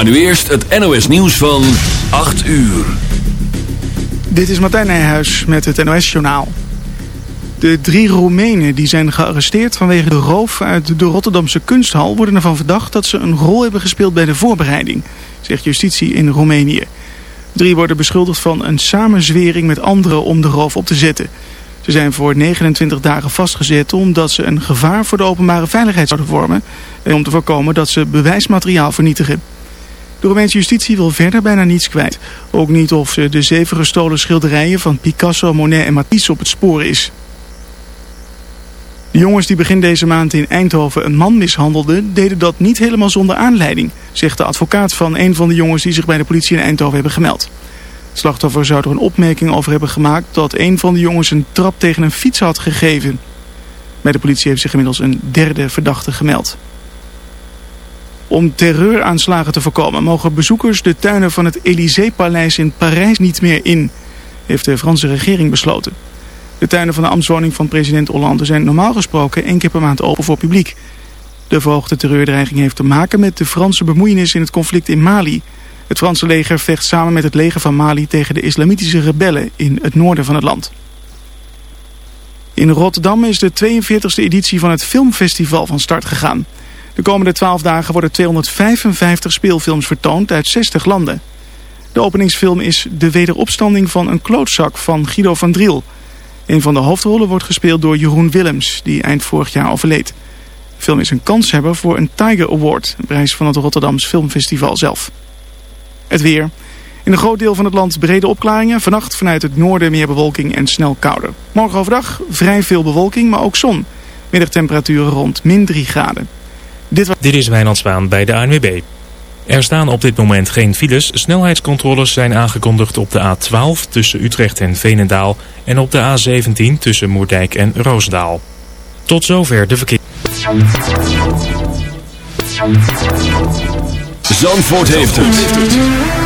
Maar nu eerst het NOS nieuws van 8 uur. Dit is Martijn Nijhuis met het NOS journaal. De drie Roemenen die zijn gearresteerd vanwege de roof uit de Rotterdamse kunsthal... worden ervan verdacht dat ze een rol hebben gespeeld bij de voorbereiding, zegt justitie in Roemenië. Drie worden beschuldigd van een samenzwering met anderen om de roof op te zetten. Ze zijn voor 29 dagen vastgezet omdat ze een gevaar voor de openbare veiligheid zouden vormen... en om te voorkomen dat ze bewijsmateriaal vernietigen. De Roemeense justitie wil verder bijna niets kwijt. Ook niet of ze de zeven gestolen schilderijen van Picasso, Monet en Matisse op het spoor is. De jongens die begin deze maand in Eindhoven een man mishandelden... deden dat niet helemaal zonder aanleiding... zegt de advocaat van een van de jongens die zich bij de politie in Eindhoven hebben gemeld. Het slachtoffer zou er een opmerking over hebben gemaakt... dat een van de jongens een trap tegen een fiets had gegeven. Bij de politie heeft zich inmiddels een derde verdachte gemeld. Om terreuraanslagen te voorkomen mogen bezoekers de tuinen van het Élysée-paleis in Parijs niet meer in, heeft de Franse regering besloten. De tuinen van de ambtswoning van president Hollande zijn normaal gesproken één keer per maand open voor publiek. De verhoogde terreurdreiging heeft te maken met de Franse bemoeienis in het conflict in Mali. Het Franse leger vecht samen met het leger van Mali tegen de islamitische rebellen in het noorden van het land. In Rotterdam is de 42e editie van het filmfestival van start gegaan. De komende 12 dagen worden 255 speelfilms vertoond uit 60 landen. De openingsfilm is De Wederopstanding van een klootzak van Guido van Driel. Een van de hoofdrollen wordt gespeeld door Jeroen Willems, die eind vorig jaar overleed. De film is een kanshebber voor een Tiger Award, een prijs van het Rotterdams Filmfestival zelf. Het weer. In een groot deel van het land brede opklaringen. Vannacht vanuit het noorden meer bewolking en snel kouder. Morgen overdag vrij veel bewolking, maar ook zon. Middagtemperaturen rond min 3 graden. Dit, dit is Wijnand Spaan bij de ANWB. Er staan op dit moment geen files. Snelheidscontroles zijn aangekondigd op de A12 tussen Utrecht en Veenendaal... en op de A17 tussen Moerdijk en Roosendaal. Tot zover de verkeer. Zandvoort heeft het.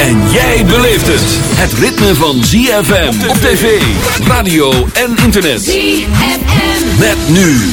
En jij beleeft het. Het ritme van ZFM op tv, radio en internet. ZFM. Met nu...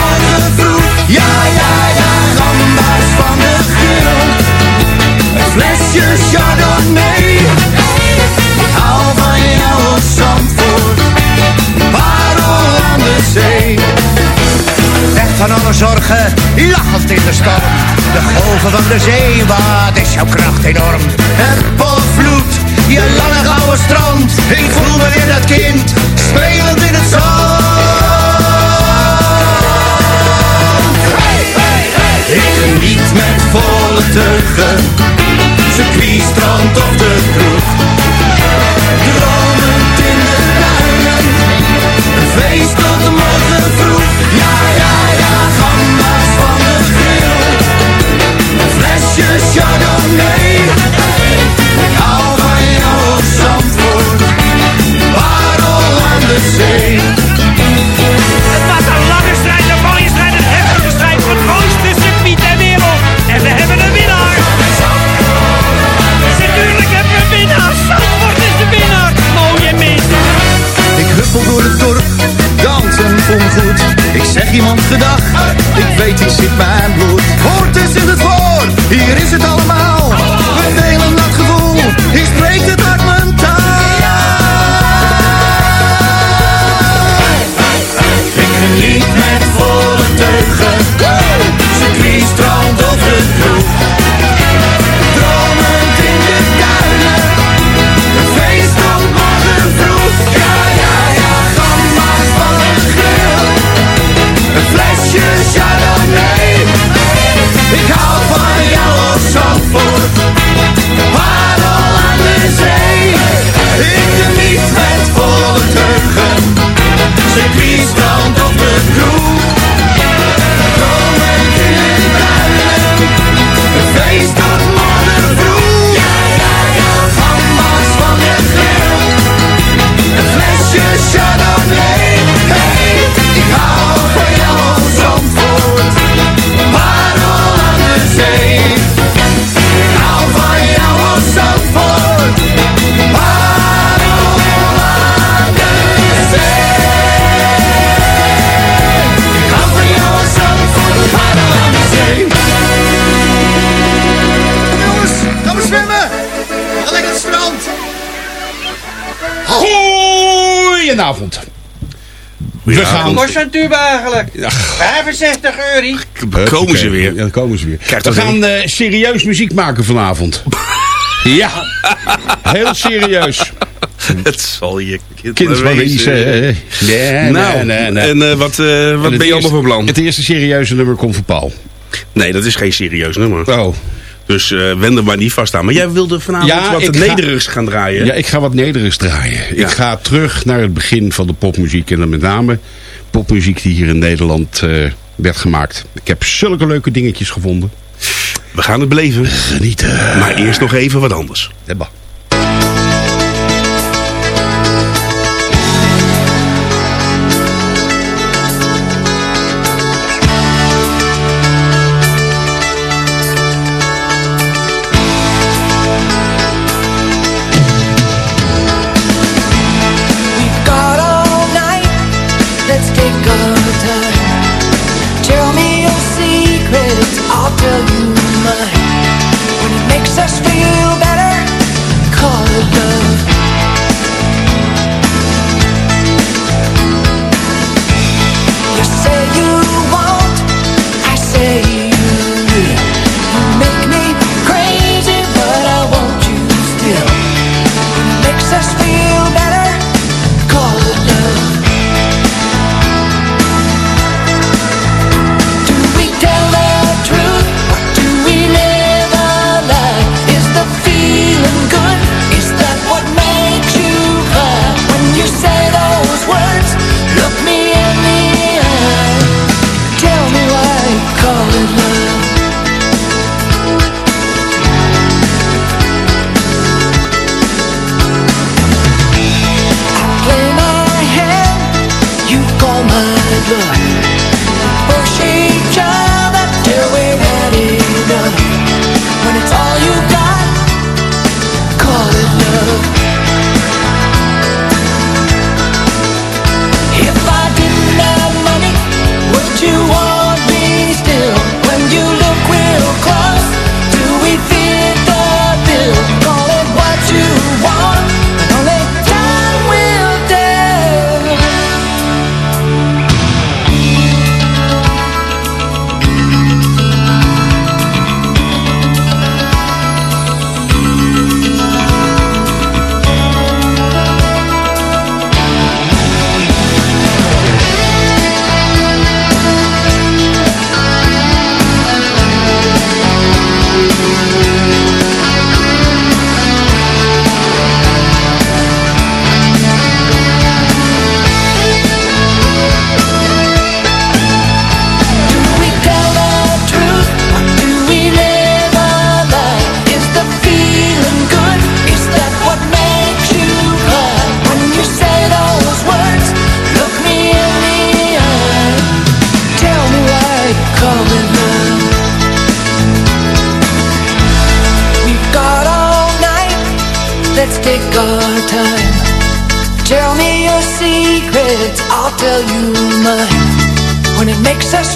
Ja, ja, ja, gamba's van de grill. Een flesje chardonnay. Ik hou van jou op Zandvoort. Parel aan de zee. Weg van alle zorgen, lachend in de storm. De golven van de zee, wat is jouw kracht enorm. Het potvloed, je lange gouden strand. Ik voel me weer dat kind, spelend in het zand. Ik geniet met volle teugen, circuit, strand of de kroeg. Dromend in de duinen, een feest iemand gedacht. Ik weet, ik zit bij mijn bloed We gaan... kost zo'n tube eigenlijk? 65 euro. Komen ze weer. Ja, dan komen ze weer. Krijgt We gaan eh, serieus muziek maken vanavond. ja, heel serieus. Het zal je kind, Kind maar wezen. Nee, Nou, nee, nee, nee. en eh, wat, eh, wat ben je allemaal van plan? Het eerste serieuze nummer komt van Paul. Nee, dat is geen serieus nummer. Oh. Dus eh wend er maar niet vast aan. Maar jij wilde vanavond Ja, wat ga- nederigs gaan draaien. Ja, ik ga wat nederigs draaien. Ja. Ik ga terug naar het begin van de popmuziek. En dan met name popmuziek die hier in Nederland eh, werd gemaakt. Ik heb zulke leuke dingetjes gevonden. We gaan het beleven. Genieten. Maar eerst nog even wat anders. Debba. Tell you. When it makes us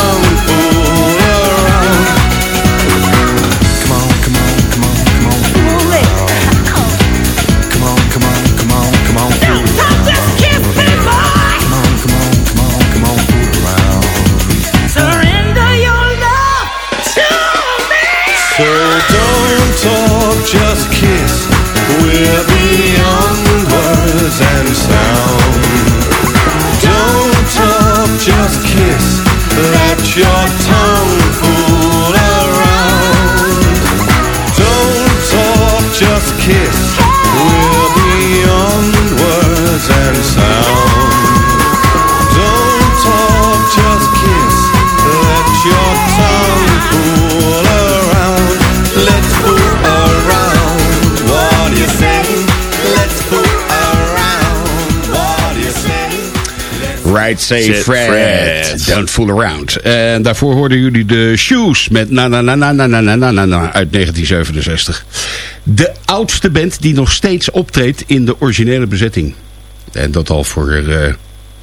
Right Say Fred. Fred. Don't Fool Around. En daarvoor hoorden jullie de Shoes met na na na na na na na na na na uit 1967. De oudste band die nog steeds optreedt in de originele bezetting. En dat al voor, eh,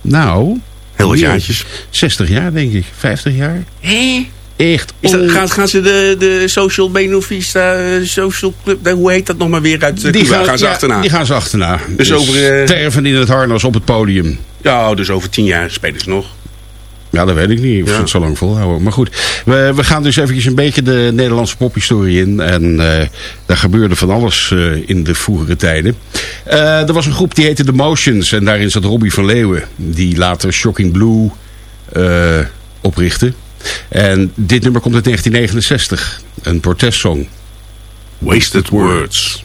nou... Heel wat jaartjes. 60 jaar denk ik. 50 jaar. Echt. Is dat, gaan, gaan ze de, de Social Benofista eh, Social Club, eh, hoe heet dat nog maar weer uit de Cuba? gaan, ze ja, achterna? Die gaan ze achterna. Dus over, eh, Sterven in het harnas op het podium. Ja, dus over tien jaar spelen ze nog. Ja, dat weet ik niet. Of ze het zo lang volhouden. Maar goed, we, we gaan dus eventjes een beetje de Nederlandse pophistorie in. En eh, daar gebeurde van alles eh, in de vroegere tijden. Eh, er was een groep die heette The Motions. En daarin zat Robbie van Leeuwen. Die later Shocking Blue oprichtte. En dit nummer komt uit 1969. Een protestsong. Wasted Words.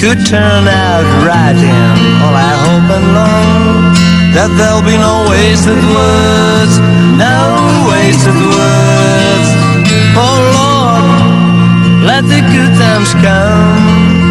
Could turn out right in all I hope and long that there'll be no wasted words, no wasted words. Oh Lord, let the good times come.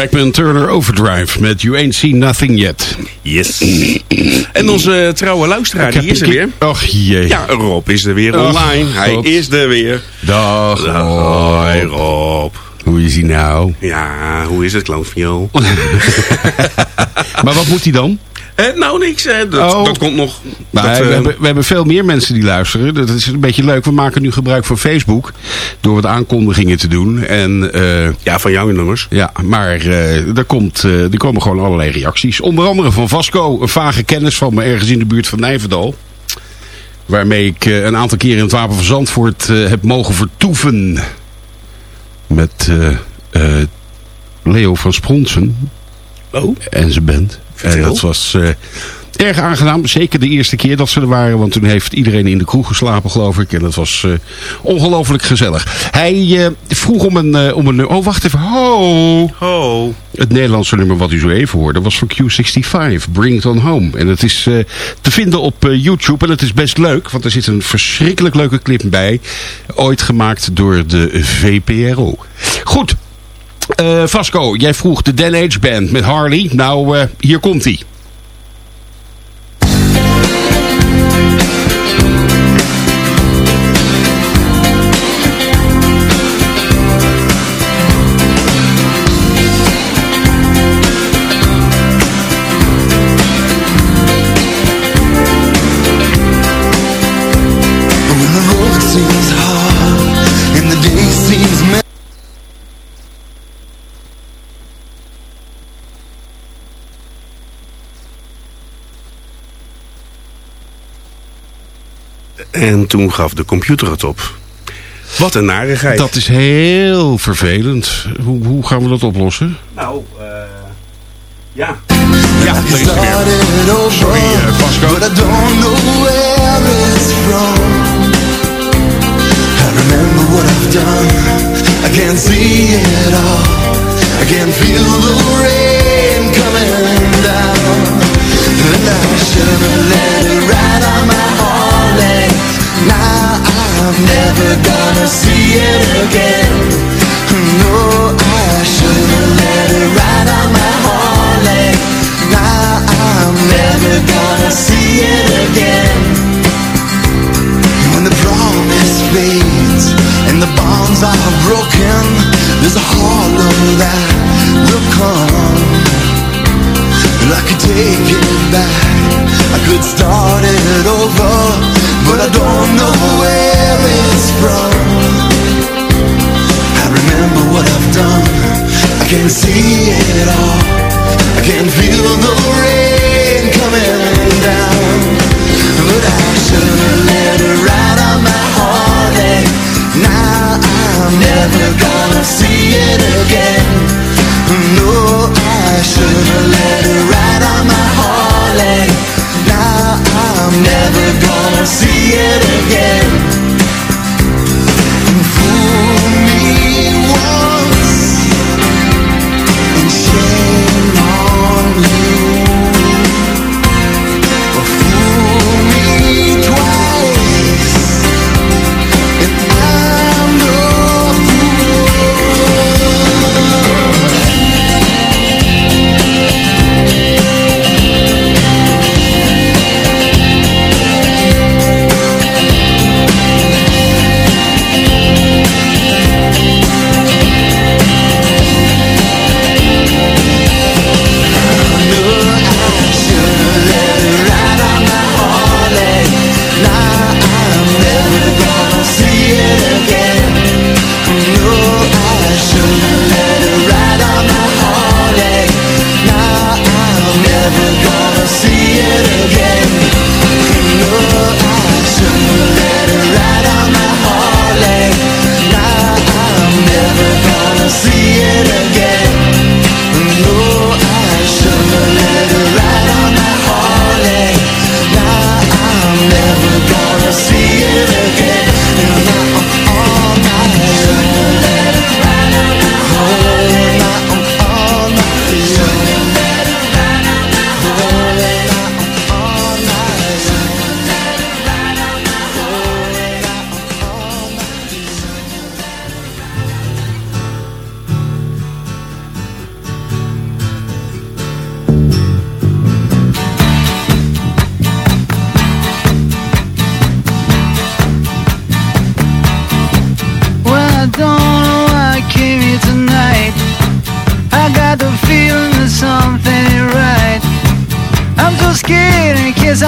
Backman Turner Overdrive met You Ain't Seen Nothing Yet. Yes. En onze trouwe luisteraar, die is er weer. Och jee. Ja, Rob is er weer Och, online. Hij God. is er weer. Dag. Hoi Rob. Hoe is hij nou? Ja, hoe is het, Clownviool? Maar wat moet hij dan? Nou, niks. dat, Oh. dat komt nog. Nou, Dat, we, eh, hebben, we hebben veel meer mensen die luisteren. Dat is een beetje leuk. We maken nu gebruik van Facebook. Door wat aankondigingen te doen. En, eh, ja, van jouw nummers. ja, maar eh, er, komt, er komen gewoon allerlei reacties. Onder andere van Vasco. Een vage kennis van me ergens in de buurt van Nijverdal. Waarmee ik een aantal keren in het Wapen van Zandvoort heb mogen vertoeven. Met Leo van Spronsen. Oh. En zijn band. En dat was eh, erg aangenaam. Zeker de eerste keer dat ze er waren. Want toen heeft iedereen in de kroeg geslapen geloof ik. En dat was eh, ongelooflijk gezellig. Hij eh, vroeg om een, eh, om een... Oh, wacht even. Ho! Oh. Het Nederlandse nummer wat u zo even hoorde was van Q65. Bring It On Home. En het is te vinden op YouTube. En het is best leuk. Want er zit een verschrikkelijk leuke clip bij. Ooit gemaakt door de VPRO. Goed. Eh, Vasco, jij vroeg de Dan Age Band met Harley. Nou, eh, hier komt hij. En toen gaf de computer het op. Wat een narigheid. Dat is heel vervelend. Hoe, hoe gaan we dat oplossen? Nou, eh... ja. Ja, daar is weer. Sorry, eh, Vasco. but I don't know where it's from. I remember what I've done. I can't see it all. I can feel the rain coming down. And I should have let it ride never gonna see it again. No, I should have let it ride on my Harley. Now I'm never gonna see it again. When the promise fades and the bonds are broken, there's a hollow that will come. I could take it back, I could start it over, but I don't know where it's from. I remember what I've done, I can't see it all, I can feel the rain coming down. But I should have let it ride on my Harley. Now I'm never gonna see it again. No, I should have let it ride on my Harley. Now I'm never gonna see it again.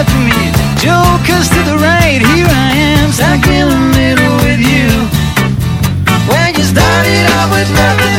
left me. Jokers to the right, here I am Stuck in the middle with you. When you started out with nothing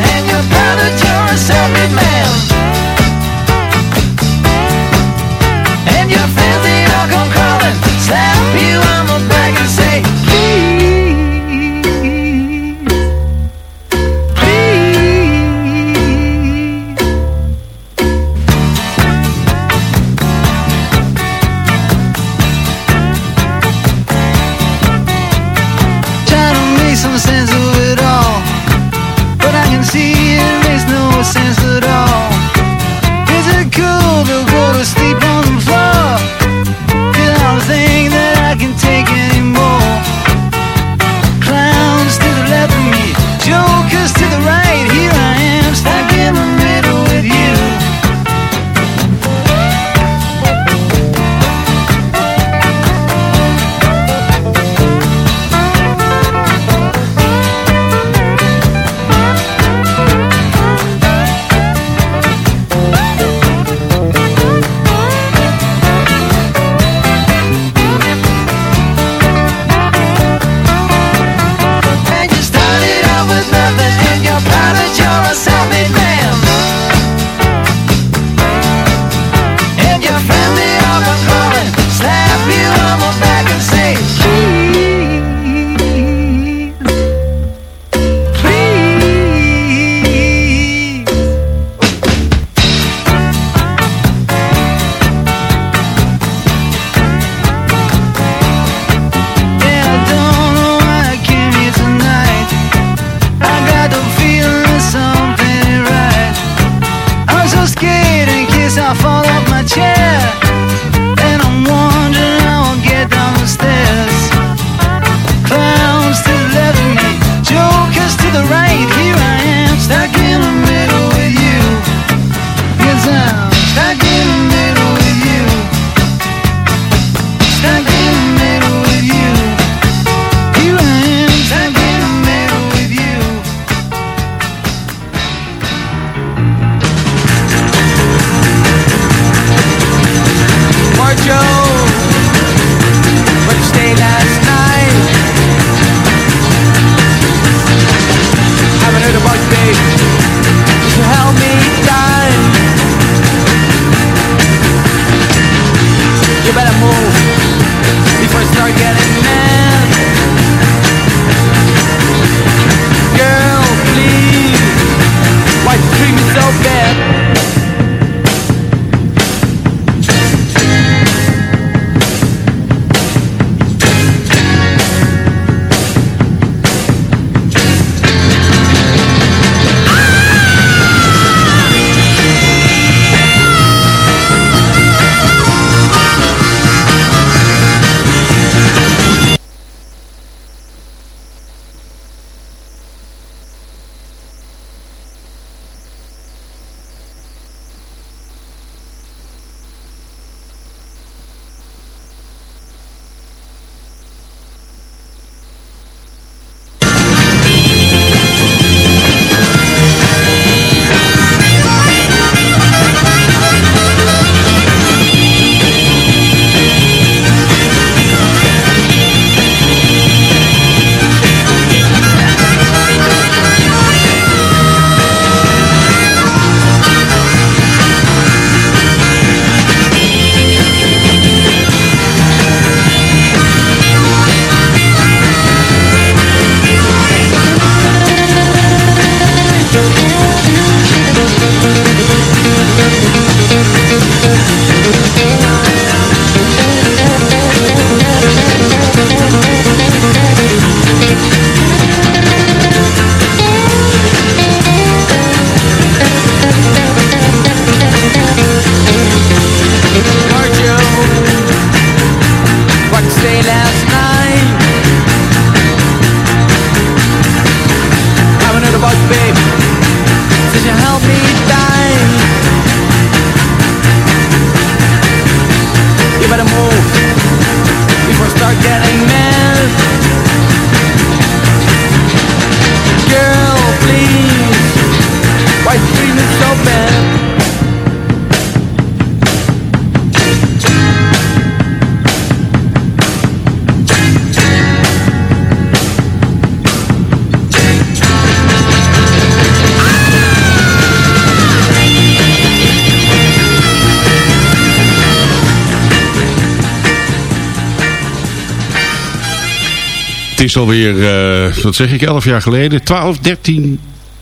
Het is alweer, eh wat zeg ik, 11 jaar geleden, 12, 13,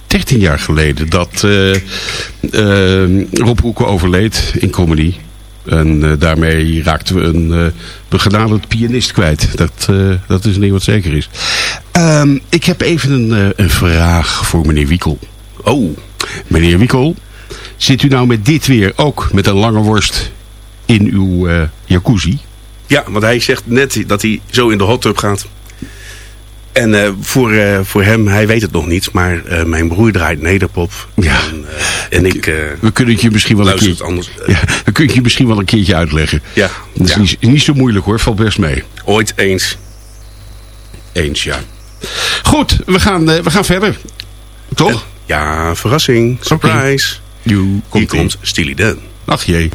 13 jaar geleden dat eh, Rob Hoeken overleed in comedy. En daarmee raakten we een begenaderd pianist kwijt. Dat, dat is ding wat zeker is. Ehm, ik heb even een, een vraag voor meneer Wiekel. Oh, meneer Wiekel, zit u nou met dit weer ook met een lange worst in uw jacuzzi? Ja, want hij zegt net dat hij zo in de hot tub gaat. En eh, voor, eh, voor hem, hij weet het nog niet, maar eh, mijn broer draait nederpop. Ja. En, en ik... We kunnen het je misschien wel een luister keer, het anders. ja, we kunnen het je misschien wel een keertje uitleggen. Ja, Dat is ja. niet, niet zo moeilijk hoor, valt best mee. ooit eens. Eens, ja. Goed, we gaan, we gaan verder. Toch? Ja, verrassing. Surprise. Hier komt komt Steely Dan. Ach jee.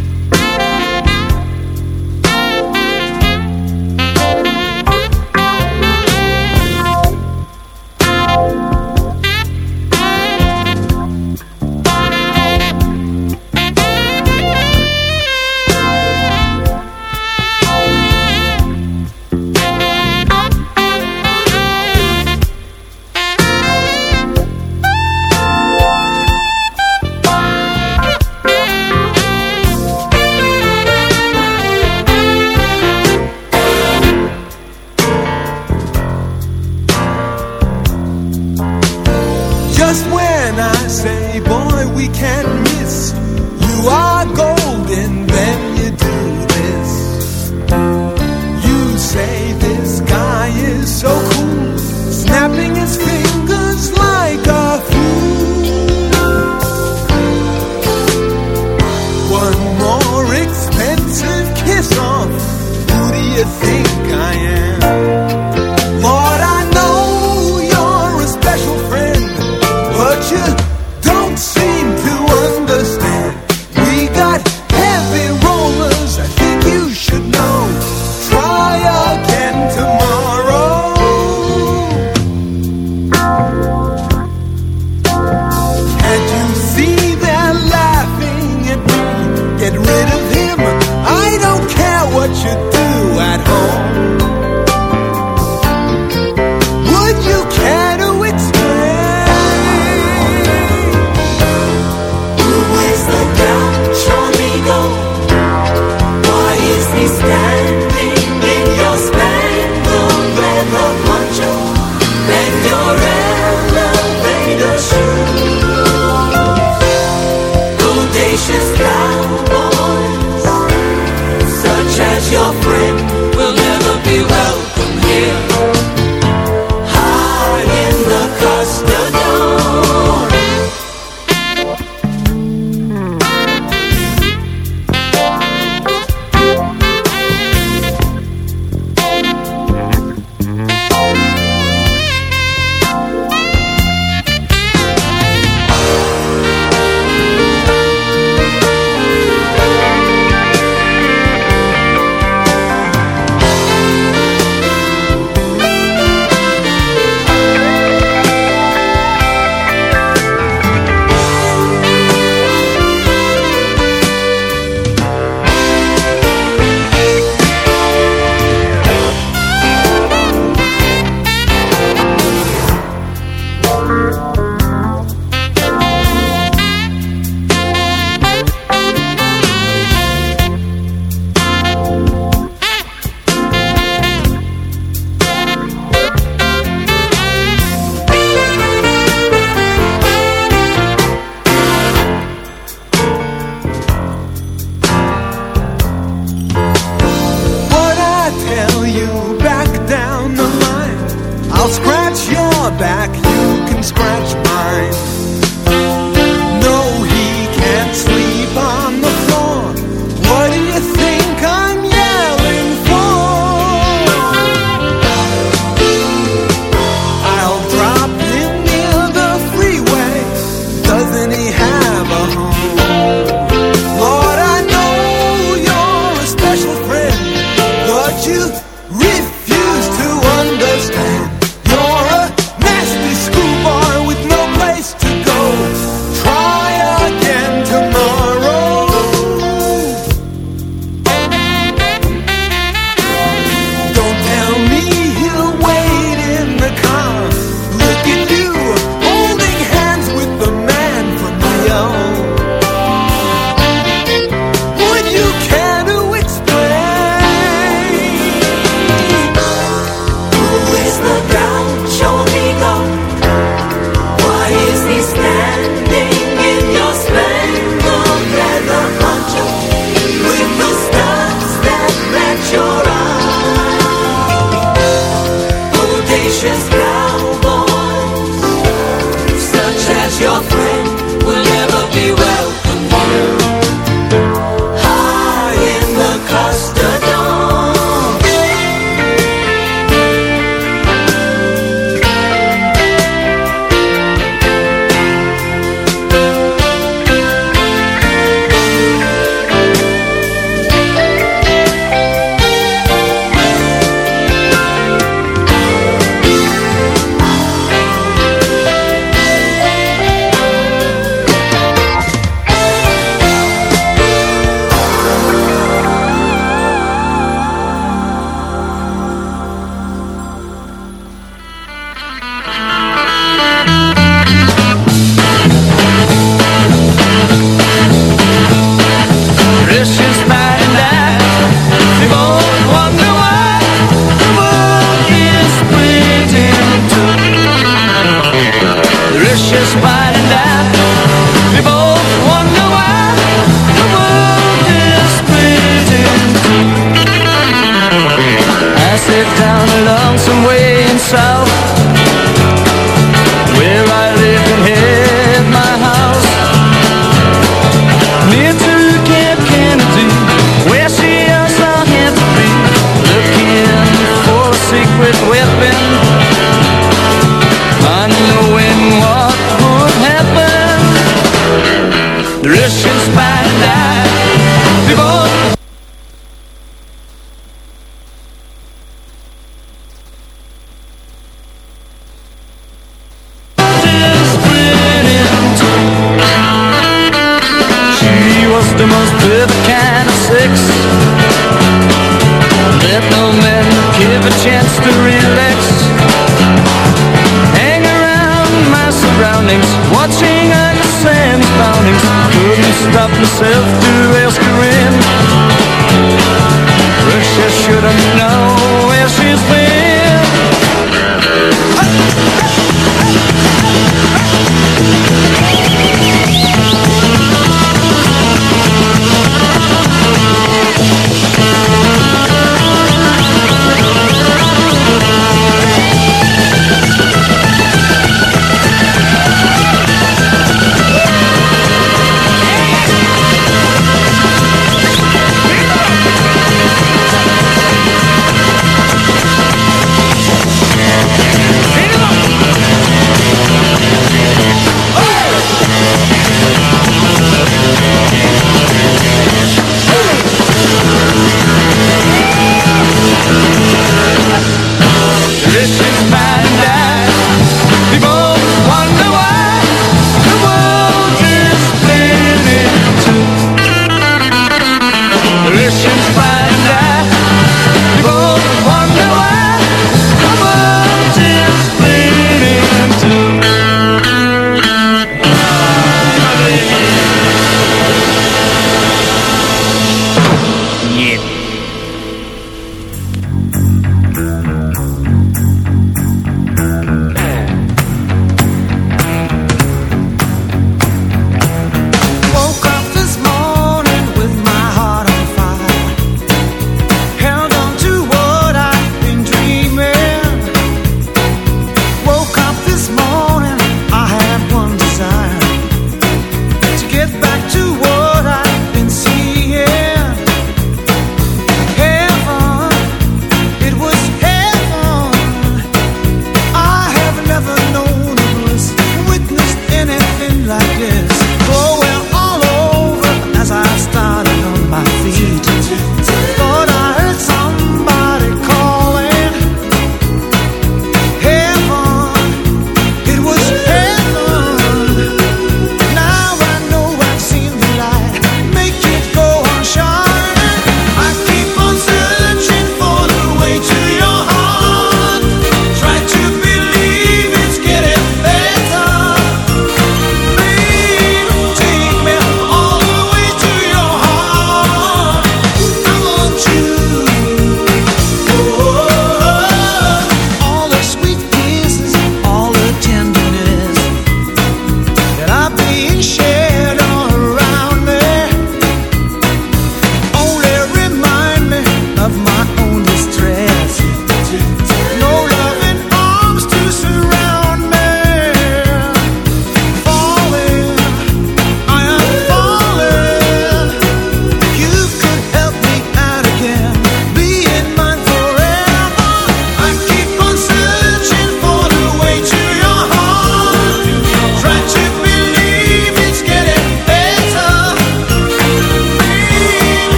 When I say, boy, we can't miss. You are golden,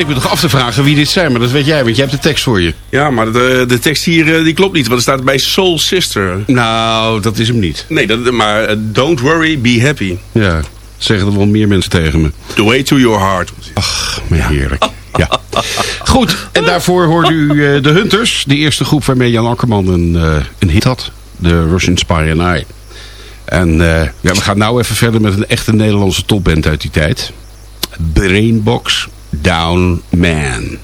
ik me toch af te vragen wie dit zijn, maar dat weet jij, want jij hebt de tekst voor je. Ja, maar de, de tekst hier eh, die klopt niet, want er staat bij Soul Sister. Nou, dat is hem niet. Nee, dat, maar eh, don't worry, be happy. Ja, zeggen er wel meer mensen tegen me. The way to your heart. Ach, maar heerlijk. Ja. Goed, en daarvoor hoorde u eh, de Hunters. De eerste groep waarmee Jan Akkerman een, een hit had. De Russian Spy and I. En ja, we gaan nou even verder met een echte Nederlandse topband uit die tijd. Brainbox Down Man.